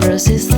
Process